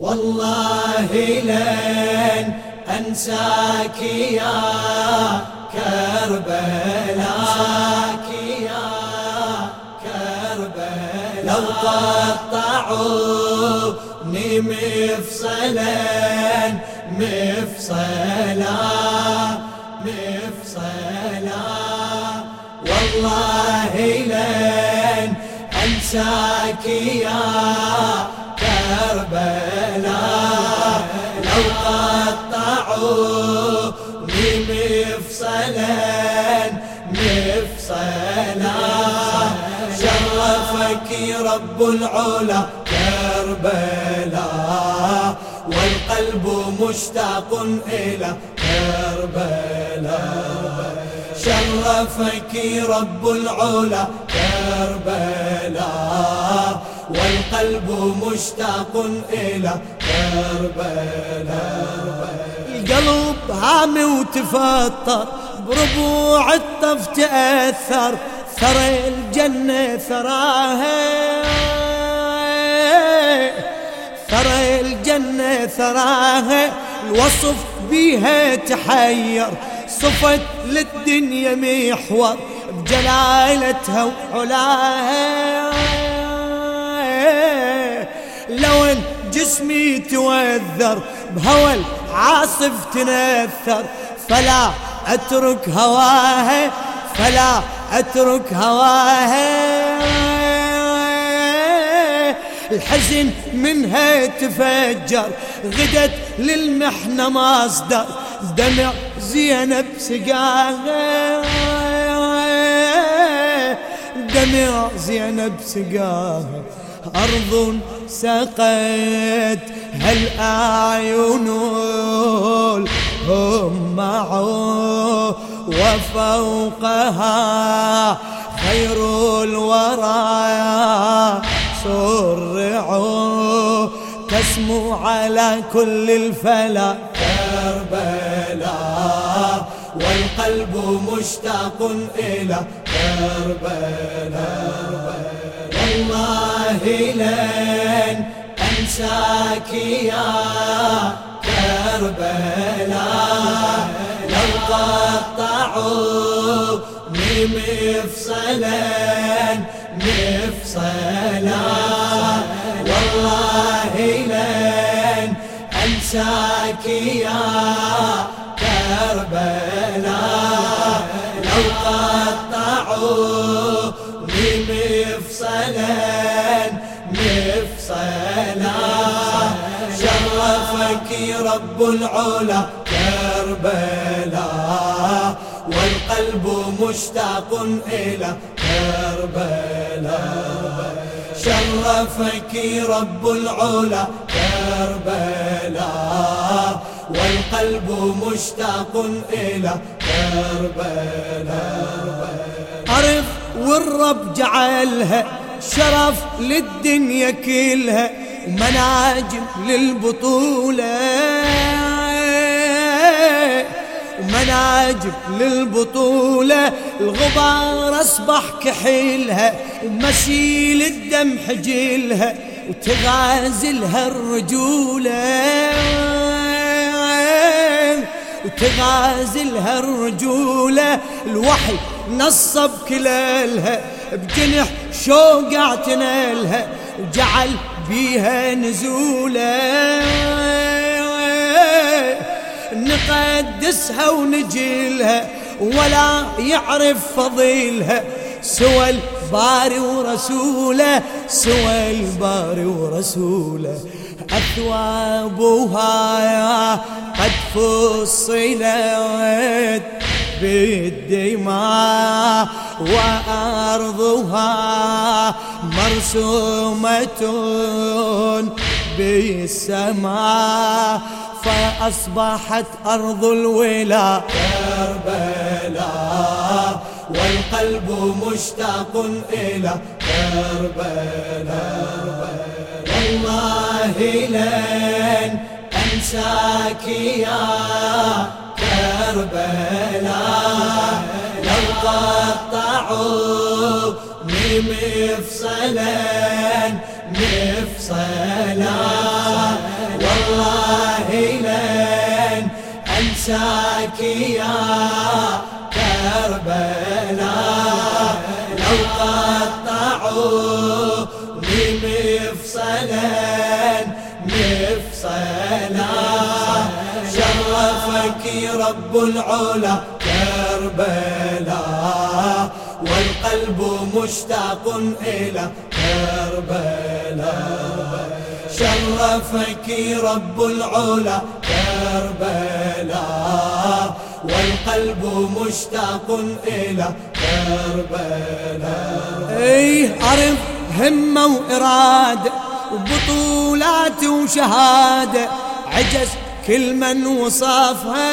والله لن أنساك يا كربلاء يا كربلاء. لو قطعوني مفصلا مفصلا مفصلا. والله لن أنساك يا كربلاء لو قطعوا مفصلا مفصلا. شرفك رب العلا كربلاء والقلب مشتاق إلى كربلاء شرفك رب العلا كربلاء والقلب مشتاق إلى كربلاء. القلب هامي وتفطر بربوع الطف تأثر ثرى الجنة ثراها. ثرى الجنة ثراها الوصف بيها تحير. صفت للدنيا محور بجلالتها وعلاها. لو ان جسمي توذر بهوى العاصف تنثر. فلا أترك هواها فلا أترك هواها الحزن منها تفجر غدت للمحنة مصدر. دمع زينب سقاها دمع زينب سقاها أرض سقت هالأعين هم معه؟ وفوقها خير الورى سرعوا تسمو على كل الفلا. كربلاء والقلب مشتاق إلى كربلاء. والله لن أنساك يا كربلاء. لو قطعوا مفصلا مفصلا. والله لن أنساك يا كربلاء. لو قطعوا مفصلا شرفك رب العلا كربلاء والقلب مشتاق إلى كربلاء شرفك رب العلا كربلاء والقلب مشتاق إلى كربلاء عرف والرب جعلها شرف للدنيا كلها ومناجم للبطولة. ومناجم للبطولة الغبار أصبح كحيلها ومسيل الدم حجيلها وتغازلها الرجولة وتغازلها الرجولة الوحي نصب كلالها بجنح شوق اعتنالها وجعل بيها نزولة. نقدسها ونجيلها ولا يعرف فضيلها. سوى الباري ورسوله سوى الباري ورسوله. أثوابها قد فصلت. بالدماء وأرضها مرسومة بالسماء فأصبحت أرض الولاء كربلاء والقلب مشتاق إلى كربلاء. والله لن أنساك يا كربلاء. قطعوا مفصلا مفصلا والله لن أنساك يا كربلا لو قطعوا مفصلا شرفك رب العلا كربلاء والقلب مشتاق إلى كربلاء شرفك رب العلا كربلاء والقلب مشتاق إلى كربلاء إيه عرف همة وإرادة وبطولات وشهادة عجز كل من وصفها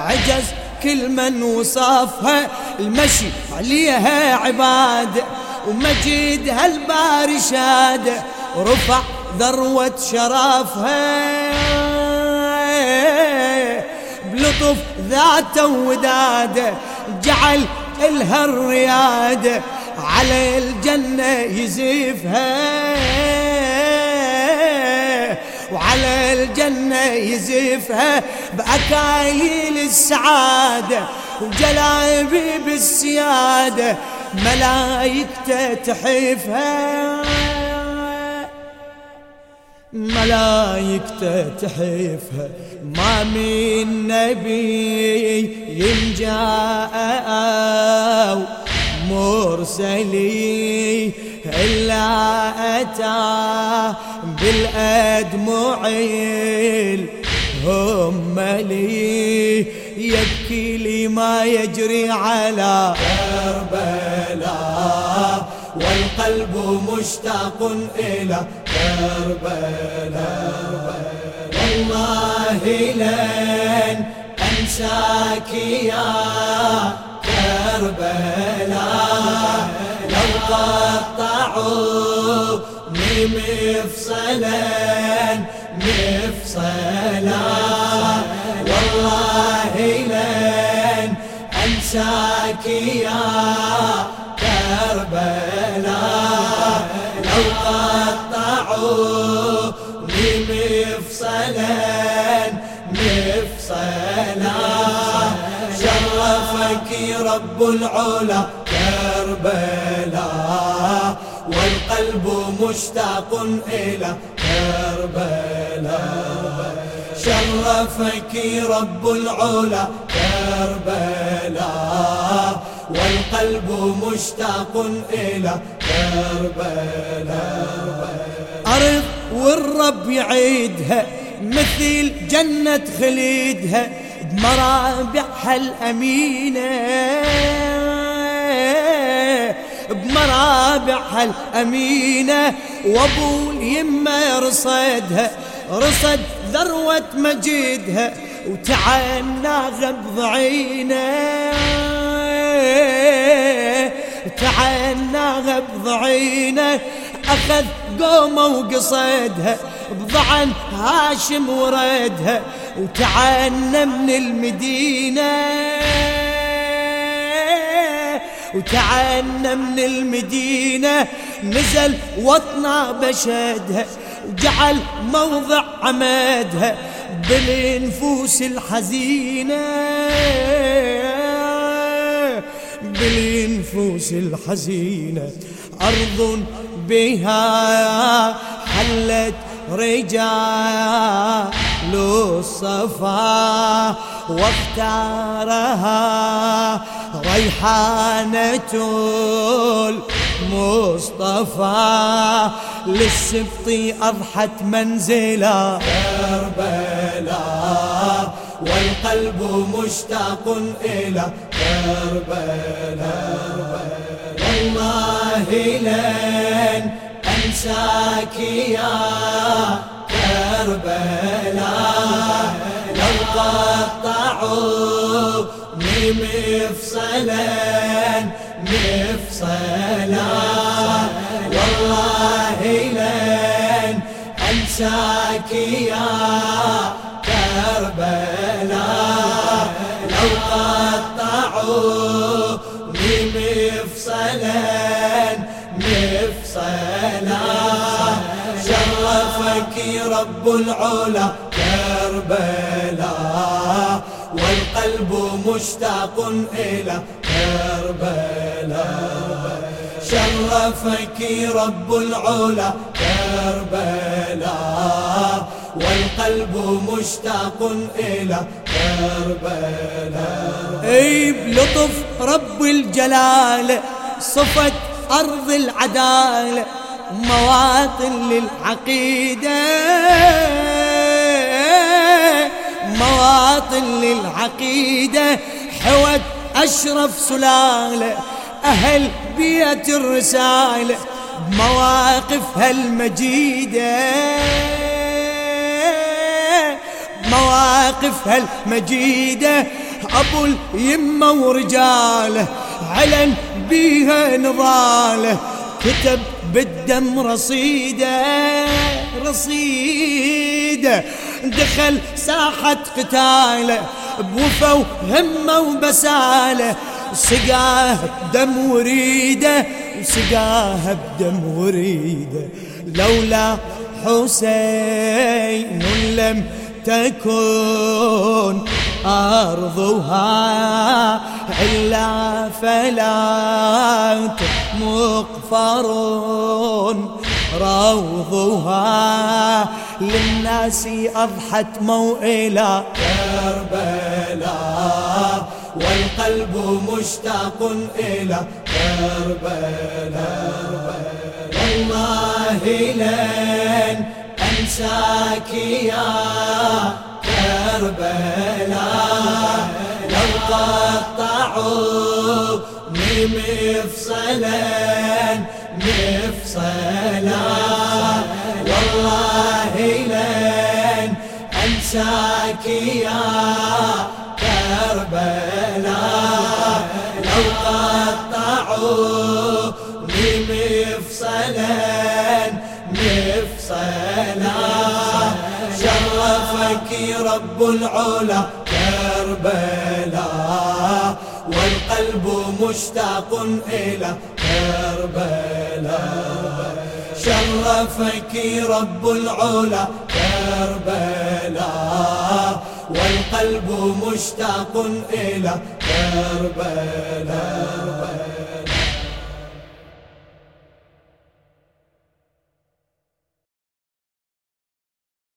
عجز كل من وصفها المشي عليها عبادة ومجيد هالباري شادة رفع ذروة شرفها بلطف ذاته وداده جعل إلها الريادة على الجنة يزيفها. وعلى الجنة يزيفها بأكايل السعادة وجلابي بالسيادة ملايكته تحيفها ملايكته تحيفها ما من نبي ينجاء مرسلي إلا أتى بالأدمع هم لي يبكي لي ما يجري على كربلاء والقلب مشتاق إلى كربلاء. والله لن أنساك يا كربلاء. قطعوا مفصلا مفصلا والله لن أنساك يا كربلاء. لو قطعوا مفصلا مفصلا شرفك رب العلا كربلاء والقلب مشتاق إلى كربلاء شرفك رب العلا كربلاء والقلب مشتاق إلى كربلاء أرض والرب يعيدها مثل جنة خليدها. بمرابعها الأمينة بمرابعها الأمينة. وابو اليمة رصدها رصد ذروة مجيدها وتعنى غبض عينه تعنى غبض عينه أخذ قومه وقصدها بضعن هاشم وردها. وتعنى من المدينة. وتعنى من المدينة. نزل وطنا بشدها وجعل موضع عمادها بالنفوس الحزينة. بالنفوس الحزينة. أرض بها حلت رجال الصفا واختارها ريحانة المصطفى للسبط أضحت منزلا كربلاء والقلب مشتاق إلى كربلاء والله لن أنساك يا كربلاء لو قطعوا مفصلا مفصلا والله لن أنساك يا كربلاء. لو قطعوا مفصلا مفصلا شرفك رب العلا كربلاء والقلب مشتاق إلى كربلاء شرفك رب العلا كربلاء والقلب مشتاق إلى كربلاء أي بلطف رب الجلال صفت أرض العدالة. مواطن للعقيدة مواطن للعقيدة. حوت أشرف سلالة أهل بيت الرسالة بمواقفها المجيدة مواقفها المجيدة أبو اليمة ورجاله علن بيها نضاله. كتب بالدم رصيده رصيدة. دخل ساحة قتاله بوفا وهمة وبساله. سقاه بدم وريده وسقاه بدم وريده. لولا حسين لم تكن أرضها إلا فلات مقفر روضها للناس أضحت موئلا. كربلاء والقلب مشتاق إلى. كربلاء والله لن أنساك يا كربلاء لو قطعوا مفصلا مفصلا والله لن أنساك يا كربلاء. لو قطعوا مفصلا مفصلا شرفك رب العلا كربلاء. والقلب مشتاق إلى كربلاء. شرفك رب العلا كربلاء. والقلب مشتاق إلى كربلاء.